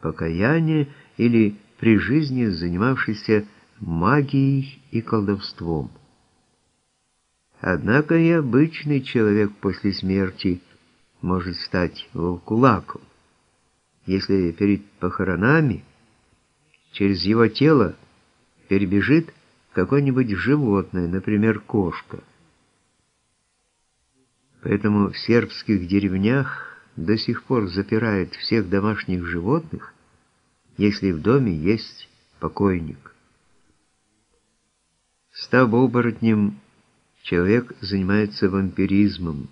покаяния или при жизни занимавшийся магией и колдовством. Однако и обычный человек после смерти может стать волкулаком, если перед похоронами через его тело перебежит какое-нибудь животное, например, кошка. Поэтому в сербских деревнях до сих пор запирают всех домашних животных, если в доме есть покойник. Став оборотнем, человек занимается вампиризмом,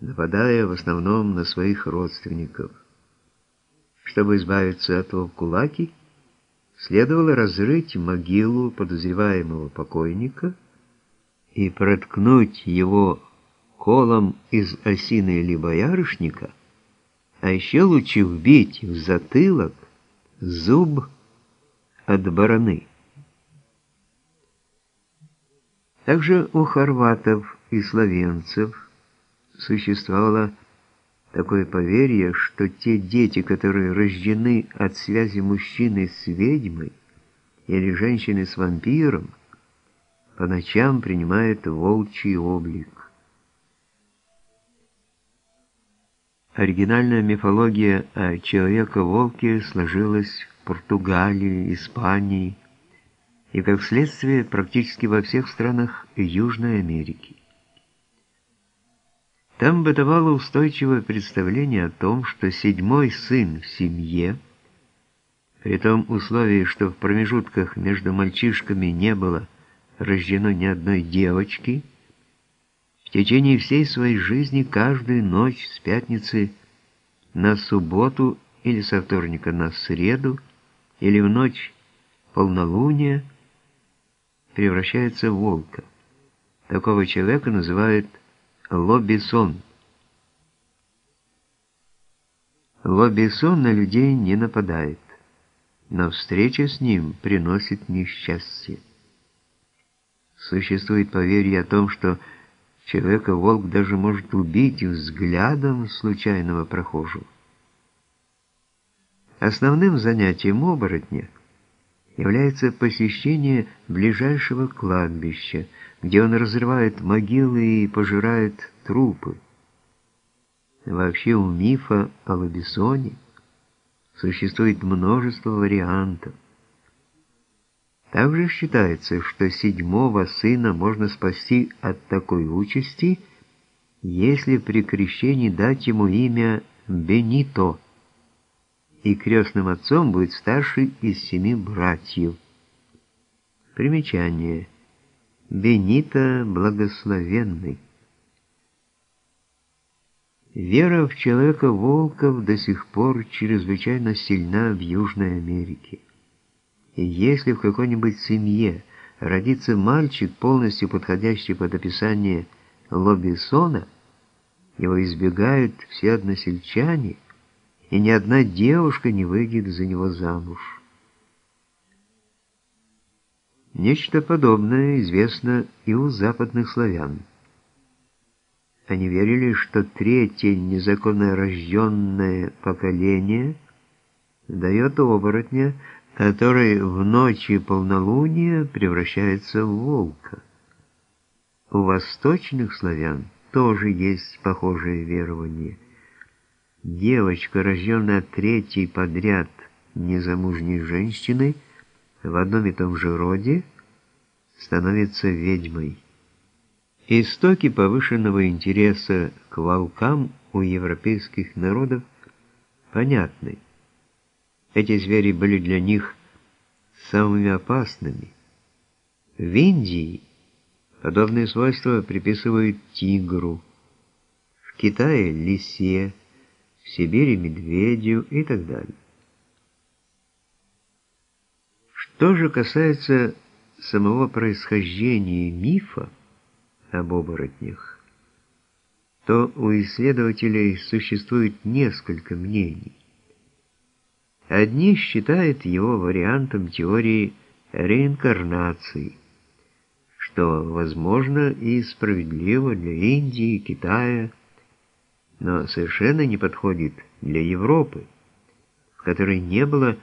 нападая в основном на своих родственников. Чтобы избавиться от вовкулаки, следовало разрыть могилу подозреваемого покойника и проткнуть его колом из осины или боярышника, а еще лучше вбить в затылок зуб от бараны. Также у хорватов и словенцев существовало такое поверье, что те дети, которые рождены от связи мужчины с ведьмой или женщины с вампиром, по ночам принимают волчий облик. Оригинальная мифология о человека-волке сложилась в Португалии, Испании и, как следствие, практически во всех странах Южной Америки. Там бытовало устойчивое представление о том, что седьмой сын в семье, при том условии, что в промежутках между мальчишками не было рождено ни одной девочки, течение всей своей жизни каждую ночь с пятницы на субботу или со вторника на среду, или в ночь полнолуния превращается в волка. Такого человека называют Лобисон. Лобисон на людей не нападает, но встреча с ним приносит несчастье. Существует поверье о том, что человека волк даже может убить взглядом случайного прохожего. Основным занятием оборотня является посещение ближайшего кладбища, где он разрывает могилы и пожирает трупы. Вообще у мифа о Лобисоне существует множество вариантов. Также считается, что седьмого сына можно спасти от такой участи, если при крещении дать ему имя Бенито, и крестным отцом будет старший из семи братьев. Примечание. Бенита Благословенный. Вера в человека-волков до сих пор чрезвычайно сильна в Южной Америке. И если в какой-нибудь семье родится мальчик, полностью подходящий под описание Лобисона, его избегают все односельчане, и ни одна девушка не выйдет за него замуж. Нечто подобное известно и у западных славян. Они верили, что третье незаконно рожденное поколение дает оборотня, который в ночи полнолуния превращается в волка. У восточных славян тоже есть похожее верование. Девочка, рожденная третьей подряд незамужней женщиной, в одном и том же роде становится ведьмой. Истоки повышенного интереса к волкам у европейских народов понятны. Эти звери были для них самыми опасными. В Индии подобные свойства приписывают тигру, в Китае – лисе, в Сибири – медведю и так далее. Что же касается самого происхождения мифа об оборотнях, то у исследователей существует несколько мнений. Одни считают его вариантом теории реинкарнации, что возможно и справедливо для Индии, Китая, но совершенно не подходит для Европы в которой не было